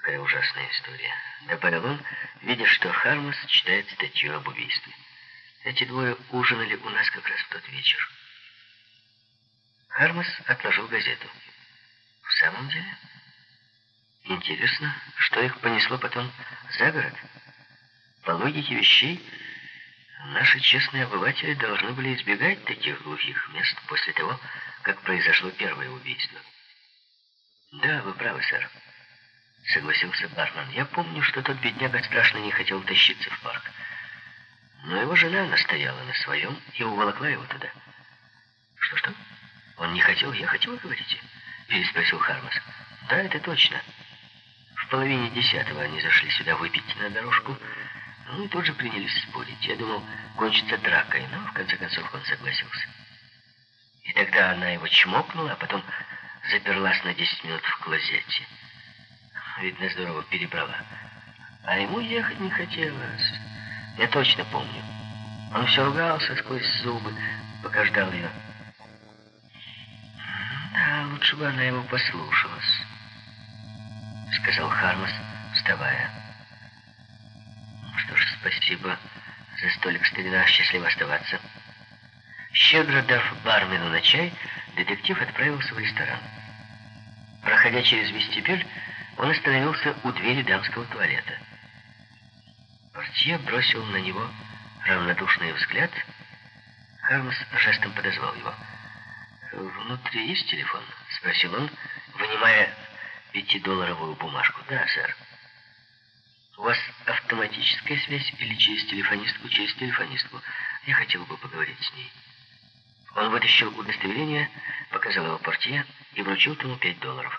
Какая ужасная история. Добавил он, видя, что Хармас читает статью об убийстве. Эти двое ужинали у нас как раз в тот вечер. Хармас отложил газету. В самом деле? Интересно, что их понесло потом за город? По логике вещей, наши честные обыватели должны были избегать таких глухих мест после того, как произошло первое убийство. Да, вы правы, сэр. Согласился бармен. Я помню, что тот бедняга страшно не хотел тащиться в парк. Но его жена настояла на своем и уволокла его туда. Что-что? Он не хотел ехать, вы говорите? Переспросил Хармас. Да, это точно. В половине десятого они зашли сюда выпить на дорожку, ну и тут же принялись спорить. Я думал, кончится дракой, но в конце концов он согласился. И тогда она его чмокнула, а потом заперлась на 10 минут в клозете. Видно, здорово перебрала. А ему ехать не хотелось. Я точно помню. Он все ругался сквозь зубы, пока ждал ее. Да, лучше бы она его послушалась, сказал Хармас, вставая. Что ж, спасибо за столик, старина, счастливо оставаться. Щедро дав бармену на чай, детектив отправился в ресторан. Проходя через вестибюль, он остановился у двери дамского туалета. Портье бросил на него равнодушный взгляд. Хармс жестом подозвал его. «Внутри есть телефон?» — спросил он, вынимая пятидолларовую бумажку. «Да, сэр». «У вас автоматическая связь или через телефонистку?» «Через телефонистку. Я хотел бы поговорить с ней». Он вытащил удостоверение, показал его портье и вручил тому пять долларов.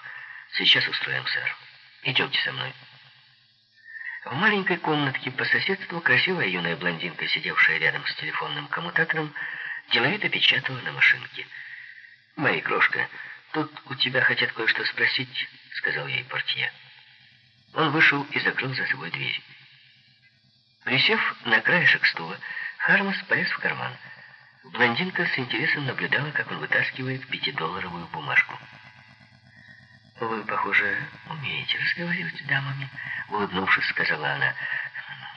«Сейчас устроим, сэр. Идемте со мной». В маленькой комнатке по соседству красивая юная блондинка, сидевшая рядом с телефонным коммутатором, деловито печатала на машинке. «Моя крошка, тут у тебя хотят кое-что спросить», — сказал ей портье. Он вышел и закрыл за собой дверь. Присев на краешек стула, Хармас полез в карман. Блондинка с интересом наблюдала, как он вытаскивает пятидолларовую бумажку. «Вы, похоже, умеете разговаривать с дамами», — улыбнувшись, сказала она.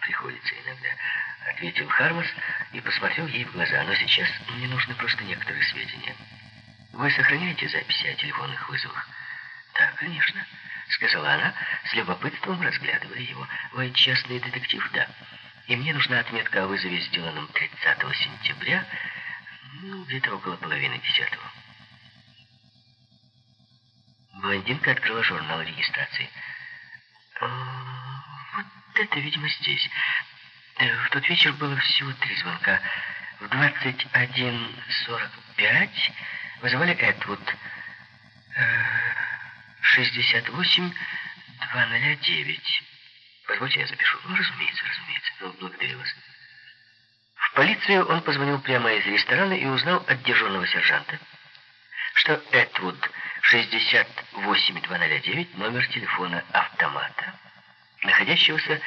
«Приходится иногда», — ответил Хармас и посмотрел ей в глаза. «Но сейчас мне нужны просто некоторые сведения. Вы сохраняете записи о телефонных вызовах?» «Да, конечно», — сказала она, с любопытством разглядывая его. «Вы частный детектив?» «Да. И мне нужна отметка о вызове, сделанном 30 сентября, ну, где-то около половины десятого». Блондинка открыла журнал регистрации. «Вот это, видимо, здесь. Э, в тот вечер было всего три звонка. В 21.45 вызывали Эдвуд. 68-209. Позвольте, я запишу. Ну, разумеется, разумеется. Ну, благодарю вас. В полицию он позвонил прямо из ресторана и узнал от дежурного сержанта, что Эдвуд 68209 номер телефона автомата, находящегося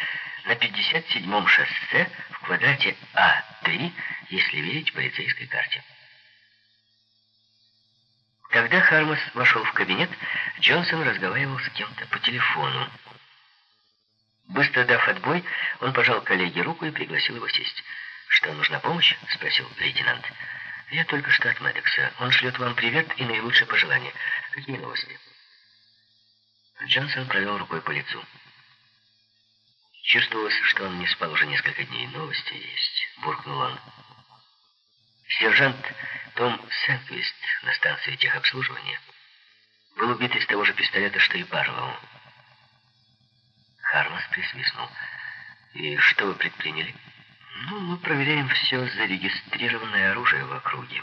на 57-м шоссе в квадрате А3, если верить полицейской карте. Когда Хармас вошел в кабинет, Джонсон разговаривал с кем-то по телефону. Быстро дав отбой, он пожал коллеге руку и пригласил его сесть. «Что, нужна помощь?» — спросил лейтенант. «Я только что от Мэддокса. Он шлет вам привет и наилучшие пожелания. Какие новости?» Джонсон провел рукой по лицу. Чувствовалось, что он не спал уже несколько дней. Новости есть, буркнул он. Сержант том Сенквист на станции техобслуживания был убит из того же пистолета, что и Барлоу. Хармас присвистнул. «И что вы предприняли?» «Ну, мы проверяем все зарегистрированное оружие в округе».